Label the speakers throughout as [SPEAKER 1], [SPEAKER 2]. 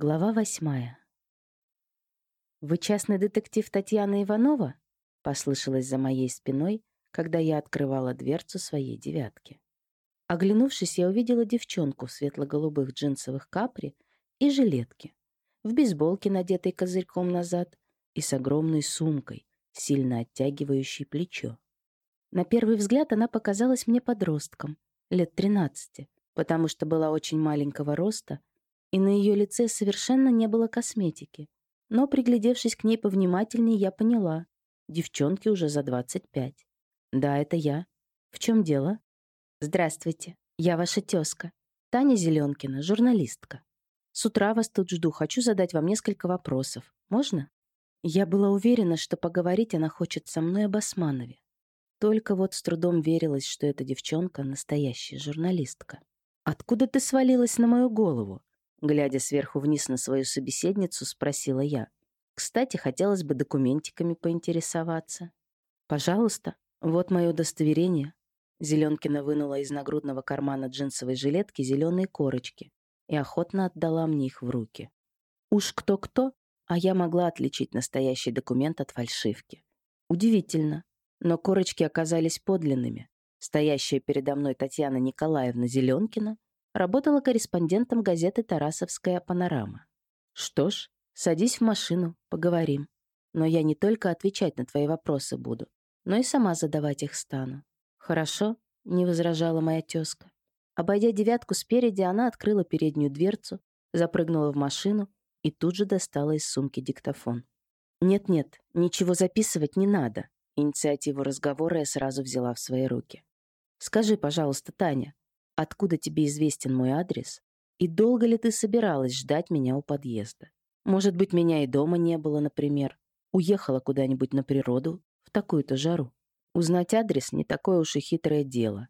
[SPEAKER 1] Глава восьмая. «Вы частный детектив Татьяна Иванова?» — послышалось за моей спиной, когда я открывала дверцу своей девятки. Оглянувшись, я увидела девчонку в светло-голубых джинсовых капри и жилетке, в бейсболке, надетой козырьком назад, и с огромной сумкой, сильно оттягивающей плечо. На первый взгляд она показалась мне подростком, лет тринадцати, потому что была очень маленького роста, и на ее лице совершенно не было косметики. Но, приглядевшись к ней повнимательнее, я поняла. Девчонке уже за двадцать пять. Да, это я. В чем дело? Здравствуйте, я ваша тезка. Таня Зеленкина, журналистка. С утра вас тут жду, хочу задать вам несколько вопросов. Можно? Я была уверена, что поговорить она хочет со мной об Османове. Только вот с трудом верилось, что эта девчонка — настоящая журналистка. «Откуда ты свалилась на мою голову?» Глядя сверху вниз на свою собеседницу, спросила я. «Кстати, хотелось бы документиками поинтересоваться». «Пожалуйста, вот мое удостоверение». Зеленкина вынула из нагрудного кармана джинсовой жилетки зеленые корочки и охотно отдала мне их в руки. Уж кто-кто, а я могла отличить настоящий документ от фальшивки. Удивительно, но корочки оказались подлинными. Стоящая передо мной Татьяна Николаевна Зеленкина работала корреспондентом газеты «Тарасовская панорама». «Что ж, садись в машину, поговорим. Но я не только отвечать на твои вопросы буду, но и сама задавать их стану. Хорошо?» — не возражала моя тезка. Обойдя девятку спереди, она открыла переднюю дверцу, запрыгнула в машину и тут же достала из сумки диктофон. «Нет-нет, ничего записывать не надо», Инициативу разговора я сразу взяла в свои руки. «Скажи, пожалуйста, Таня, откуда тебе известен мой адрес? И долго ли ты собиралась ждать меня у подъезда? Может быть, меня и дома не было, например. Уехала куда-нибудь на природу в такую-то жару. Узнать адрес не такое уж и хитрое дело.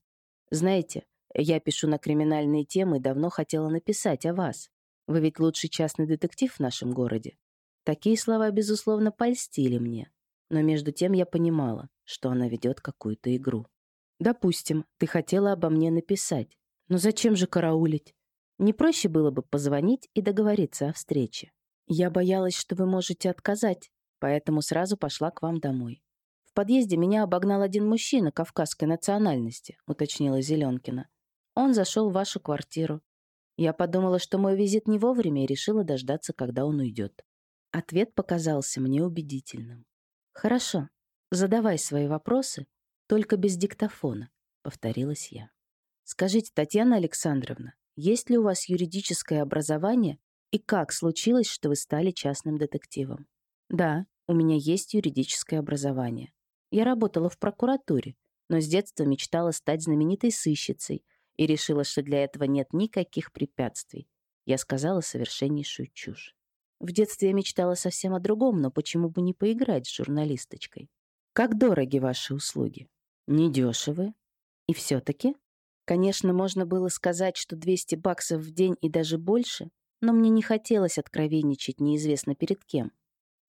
[SPEAKER 1] Знаете, я пишу на криминальные темы и давно хотела написать о вас. Вы ведь лучший частный детектив в нашем городе. Такие слова, безусловно, польстили мне. Но между тем я понимала, что она ведет какую-то игру. «Допустим, ты хотела обо мне написать. Но зачем же караулить? Не проще было бы позвонить и договориться о встрече. Я боялась, что вы можете отказать, поэтому сразу пошла к вам домой. В подъезде меня обогнал один мужчина кавказской национальности», — уточнила Зеленкина. «Он зашел в вашу квартиру. Я подумала, что мой визит не вовремя и решила дождаться, когда он уйдет. Ответ показался мне убедительным. «Хорошо, задавай свои вопросы, только без диктофона», — повторилась я. «Скажите, Татьяна Александровна, есть ли у вас юридическое образование и как случилось, что вы стали частным детективом?» «Да, у меня есть юридическое образование. Я работала в прокуратуре, но с детства мечтала стать знаменитой сыщицей и решила, что для этого нет никаких препятствий. Я сказала совершеннейшую чушь. В детстве я мечтала совсем о другом, но почему бы не поиграть с журналисточкой? Как дороги ваши услуги? Недешевы. И все-таки? Конечно, можно было сказать, что 200 баксов в день и даже больше, но мне не хотелось откровенничать неизвестно перед кем.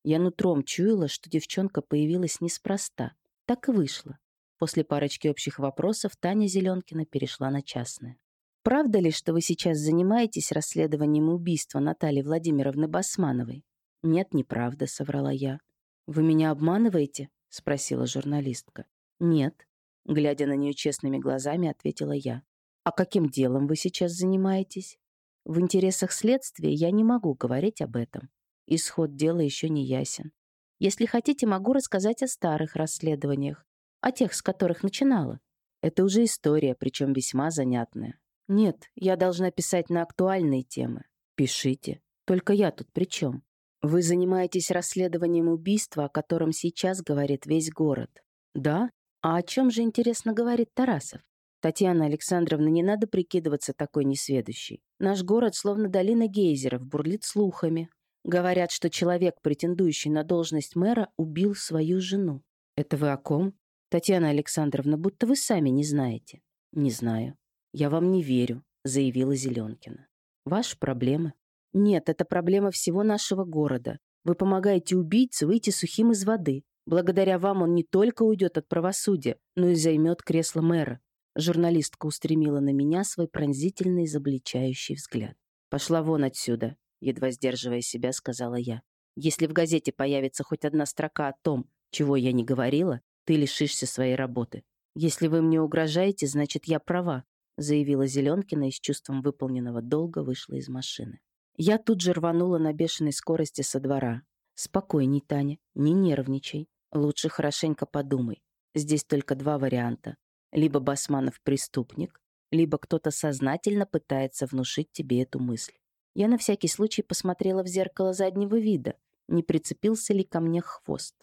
[SPEAKER 1] Я нутром чуяла, что девчонка появилась неспроста. Так и вышло. После парочки общих вопросов Таня Зеленкина перешла на частное. Правда ли, что вы сейчас занимаетесь расследованием убийства Натальи Владимировны Басмановой? Нет, неправда, соврала я. Вы меня обманываете? спросила журналистка. Нет, глядя на нее честными глазами, ответила я. А каким делом вы сейчас занимаетесь? В интересах следствия я не могу говорить об этом. Исход дела еще не ясен. Если хотите, могу рассказать о старых расследованиях, о тех, с которых начинала. Это уже история, причем весьма занятная. Нет, я должна писать на актуальные темы. Пишите. Только я тут при чем? Вы занимаетесь расследованием убийства, о котором сейчас говорит весь город. Да? А о чем же, интересно, говорит Тарасов? Татьяна Александровна, не надо прикидываться такой несведущей. Наш город, словно долина гейзеров, бурлит слухами. Говорят, что человек, претендующий на должность мэра, убил свою жену. Это вы о ком? Татьяна Александровна, будто вы сами не знаете. Не знаю. «Я вам не верю», — заявила Зеленкина. «Ваши проблемы?» «Нет, это проблема всего нашего города. Вы помогаете убийце выйти сухим из воды. Благодаря вам он не только уйдет от правосудия, но и займет кресло мэра». Журналистка устремила на меня свой пронзительный, изобличающий взгляд. «Пошла вон отсюда. едва сдерживая себя, сказала я. Если в газете появится хоть одна строка о том, чего я не говорила, ты лишишься своей работы. Если вы мне угрожаете, значит, я права, заявила Зеленкина и с чувством выполненного долга вышла из машины. Я тут же рванула на бешеной скорости со двора. Спокойней, Таня, не нервничай. Лучше хорошенько подумай. Здесь только два варианта. Либо Басманов преступник, либо кто-то сознательно пытается внушить тебе эту мысль. Я на всякий случай посмотрела в зеркало заднего вида, не прицепился ли ко мне хвост.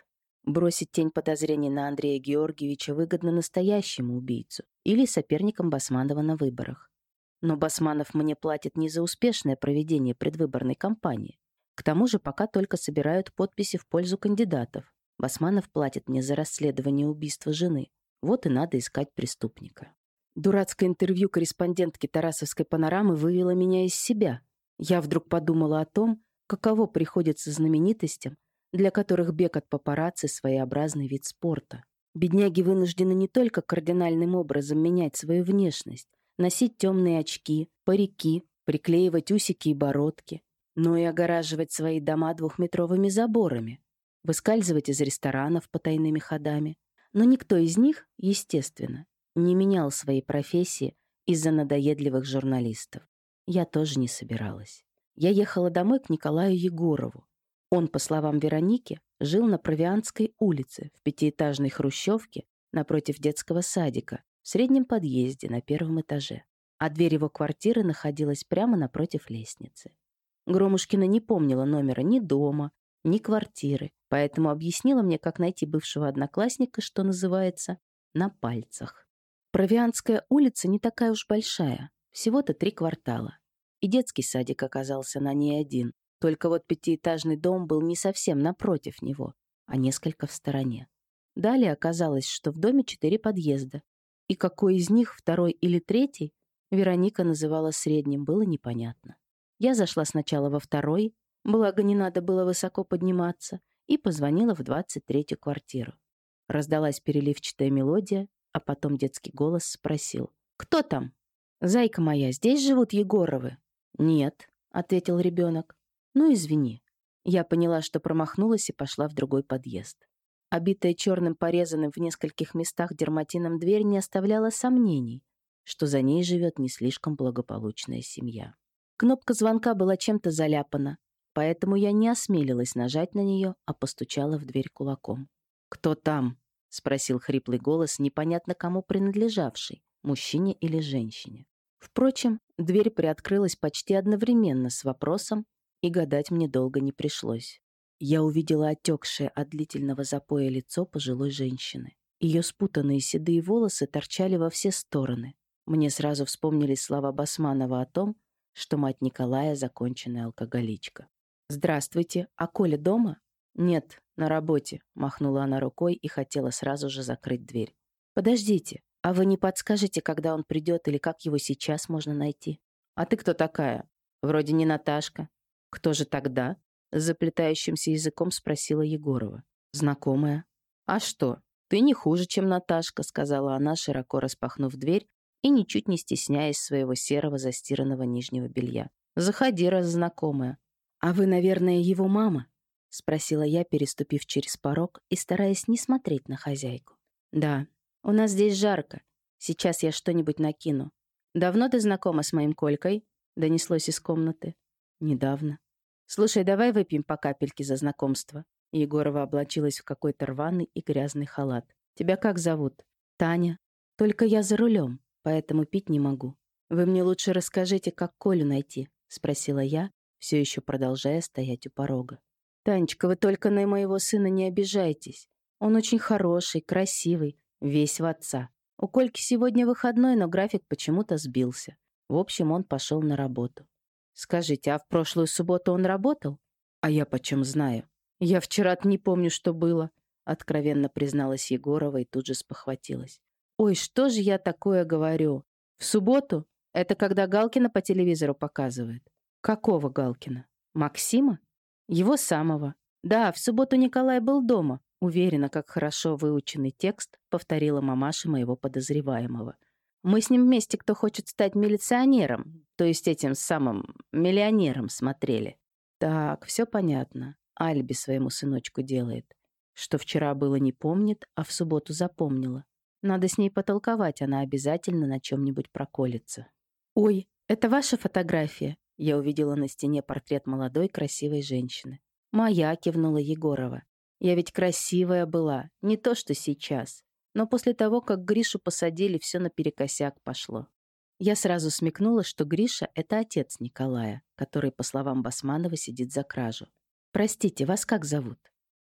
[SPEAKER 1] Бросить тень подозрений на Андрея Георгиевича выгодно настоящему убийцу или соперникам Басманова на выборах. Но Басманов мне платит не за успешное проведение предвыборной кампании. К тому же пока только собирают подписи в пользу кандидатов. Басманов платит мне за расследование убийства жены. Вот и надо искать преступника. Дурацкое интервью корреспондентки Тарасовской панорамы вывело меня из себя. Я вдруг подумала о том, каково приходится знаменитостям, для которых бег от папарацци – своеобразный вид спорта. Бедняги вынуждены не только кардинальным образом менять свою внешность, носить темные очки, парики, приклеивать усики и бородки, но и огораживать свои дома двухметровыми заборами, выскальзывать из ресторанов потайными ходами. Но никто из них, естественно, не менял своей профессии из-за надоедливых журналистов. Я тоже не собиралась. Я ехала домой к Николаю Егорову. Он, по словам Вероники, жил на Провианской улице в пятиэтажной хрущевке напротив детского садика в среднем подъезде на первом этаже, а дверь его квартиры находилась прямо напротив лестницы. Громушкина не помнила номера ни дома, ни квартиры, поэтому объяснила мне, как найти бывшего одноклассника, что называется, на пальцах. Провианская улица не такая уж большая, всего-то три квартала. И детский садик оказался на ней один. Только вот пятиэтажный дом был не совсем напротив него, а несколько в стороне. Далее оказалось, что в доме четыре подъезда. И какой из них, второй или третий, Вероника называла средним, было непонятно. Я зашла сначала во второй, благо не надо было высоко подниматься, и позвонила в 23-ю квартиру. Раздалась переливчатая мелодия, а потом детский голос спросил «Кто там?» «Зайка моя, здесь живут Егоровы?» «Нет», — ответил ребенок. «Ну, извини». Я поняла, что промахнулась и пошла в другой подъезд. Обитая черным порезанным в нескольких местах дерматином дверь не оставляла сомнений, что за ней живет не слишком благополучная семья. Кнопка звонка была чем-то заляпана, поэтому я не осмелилась нажать на нее, а постучала в дверь кулаком. «Кто там?» — спросил хриплый голос, непонятно кому принадлежавший мужчине или женщине. Впрочем, дверь приоткрылась почти одновременно с вопросом, и гадать мне долго не пришлось. Я увидела отекшее от длительного запоя лицо пожилой женщины. Ее спутанные седые волосы торчали во все стороны. Мне сразу вспомнились слова Басманова о том, что мать Николая — законченная алкоголичка. «Здравствуйте, а Коля дома?» «Нет, на работе», — махнула она рукой и хотела сразу же закрыть дверь. «Подождите, а вы не подскажете, когда он придет или как его сейчас можно найти? А ты кто такая? Вроде не Наташка. Кто же тогда? Заплетающимся языком спросила Егорова. Знакомая. А что? Ты не хуже, чем Наташка, сказала она, широко распахнув дверь и ничуть не стесняясь своего серого застиранного нижнего белья. Заходи, раз знакомая. А вы, наверное, его мама? Спросила я, переступив через порог и стараясь не смотреть на хозяйку. Да, «У нас здесь жарко. Сейчас я что-нибудь накину. Давно ты знакома с моим Колькой?» — донеслось из комнаты. «Недавно. Слушай, давай выпьем по капельке за знакомство». Егорова облачилась в какой-то рваный и грязный халат. «Тебя как зовут?» «Таня. Только я за рулем, поэтому пить не могу. Вы мне лучше расскажите, как Колю найти?» — спросила я, все еще продолжая стоять у порога. «Танечка, вы только на моего сына не обижайтесь. Он очень хороший, красивый, Весь в отца. У Кольки сегодня выходной, но график почему-то сбился. В общем, он пошел на работу. Скажите, а в прошлую субботу он работал? А я почем знаю? Я вчера не помню, что было. Откровенно призналась Егорова и тут же спохватилась. Ой, что же я такое говорю? В субботу? Это когда Галкина по телевизору показывает. Какого Галкина? Максима? Его самого. Да, в субботу Николай был дома. Уверена, как хорошо выученный текст повторила мамаша моего подозреваемого. Мы с ним вместе «Кто хочет стать милиционером», то есть этим самым миллионером смотрели. Так, все понятно. Альби своему сыночку делает. Что вчера было не помнит, а в субботу запомнила. Надо с ней потолковать, она обязательно на чем-нибудь проколется. «Ой, это ваша фотография?» Я увидела на стене портрет молодой красивой женщины. «Моя», — кивнула Егорова. «Я ведь красивая была, не то что сейчас. Но после того, как Гришу посадили, все наперекосяк пошло. Я сразу смекнула, что Гриша — это отец Николая, который, по словам Басманова, сидит за кражу. «Простите, вас как зовут?»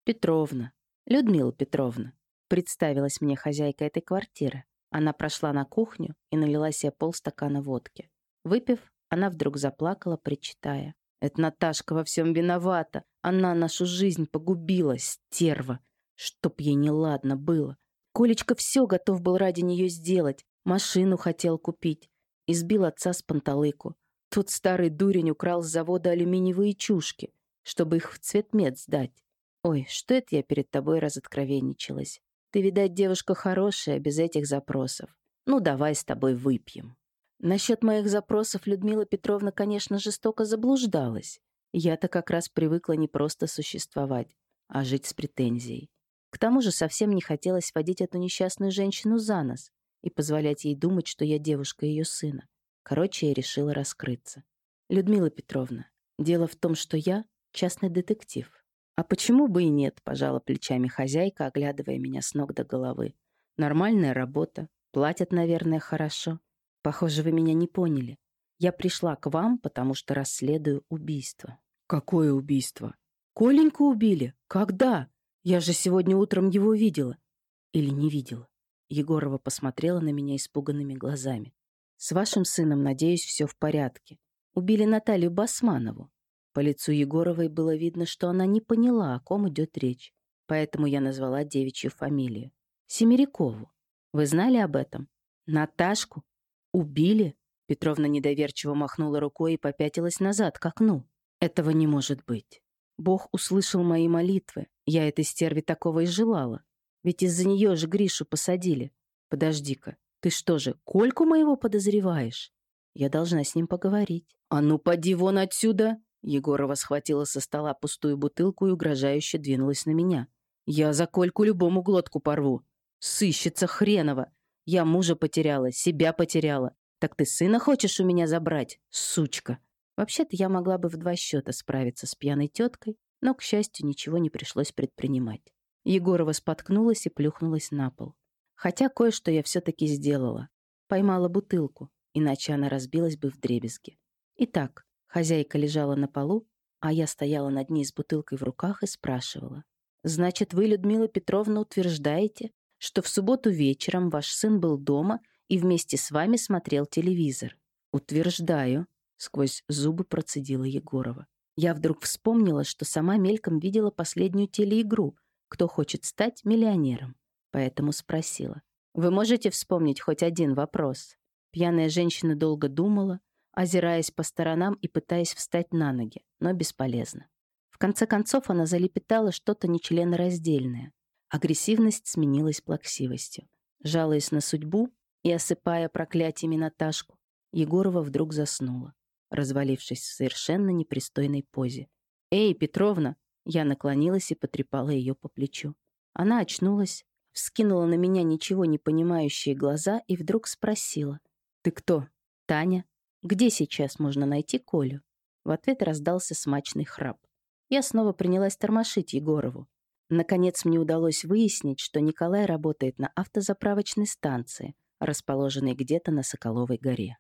[SPEAKER 1] «Петровна. Людмила Петровна», — представилась мне хозяйка этой квартиры. Она прошла на кухню и налила себе полстакана водки. Выпив, она вдруг заплакала, причитая. «Это Наташка во всем виновата. Она нашу жизнь погубила, стерва. Чтоб ей неладно было. Колечка все готов был ради нее сделать. Машину хотел купить. Избил отца с панталыку. Тот старый дурень украл с завода алюминиевые чушки, чтобы их в цветмет сдать. Ой, что это я перед тобой разоткровенничалась? Ты, видать, девушка хорошая, без этих запросов. Ну, давай с тобой выпьем. Насчет моих запросов Людмила Петровна, конечно, жестоко заблуждалась. Я-то как раз привыкла не просто существовать, а жить с претензией. К тому же совсем не хотелось водить эту несчастную женщину за нос и позволять ей думать, что я девушка ее сына. Короче, я решила раскрыться. Людмила Петровна, дело в том, что я частный детектив. «А почему бы и нет?» — пожала плечами хозяйка, оглядывая меня с ног до головы. «Нормальная работа. Платят, наверное, хорошо. Похоже, вы меня не поняли. Я пришла к вам, потому что расследую убийство». «Какое убийство?» «Коленьку убили? Когда? Я же сегодня утром его видела». «Или не видела?» Егорова посмотрела на меня испуганными глазами. «С вашим сыном, надеюсь, все в порядке. Убили Наталью Басманову. По лицу Егоровой было видно, что она не поняла, о ком идет речь, поэтому я назвала девичью фамилию. Семерякову. Вы знали об этом? Наташку? Убили? Петровна недоверчиво махнула рукой и попятилась назад, к окну. Этого не может быть. Бог услышал мои молитвы. Я этой стерве такого и желала. Ведь из-за нее же Гришу посадили. Подожди-ка, ты что же, Кольку моего подозреваешь? Я должна с ним поговорить. А ну, поди вон отсюда! Егорова схватила со стола пустую бутылку и угрожающе двинулась на меня. «Я за Кольку любому глотку порву. Сыщица хренова. Я мужа потеряла, себя потеряла. Так ты сына хочешь у меня забрать, сучка?» Вообще-то я могла бы в два счета справиться с пьяной теткой, но, к счастью, ничего не пришлось предпринимать. Егорова споткнулась и плюхнулась на пол. Хотя кое-что я все-таки сделала. Поймала бутылку, иначе она разбилась бы в дребезги. Итак, Хозяйка лежала на полу, а я стояла над ней с бутылкой в руках и спрашивала. «Значит, вы, Людмила Петровна, утверждаете, что в субботу вечером ваш сын был дома и вместе с вами смотрел телевизор?» «Утверждаю», — сквозь зубы процедила Егорова. Я вдруг вспомнила, что сама мельком видела последнюю телеигру «Кто хочет стать миллионером?» Поэтому спросила. «Вы можете вспомнить хоть один вопрос?» Пьяная женщина долго думала, озираясь по сторонам и пытаясь встать на ноги, но бесполезно. В конце концов она залепетала что-то нечленораздельное. Агрессивность сменилась плаксивостью. Жалуясь на судьбу и осыпая проклятиями Наташку, Егорова вдруг заснула, развалившись в совершенно непристойной позе. «Эй, Петровна!» Я наклонилась и потрепала ее по плечу. Она очнулась, вскинула на меня ничего не понимающие глаза и вдруг спросила. «Ты кто? Таня?» Где сейчас можно найти Колю? В ответ раздался смачный храп. Я снова принялась тормошить Егорову. Наконец мне удалось выяснить, что Николай работает на автозаправочной станции, расположенной где-то на Соколовой горе.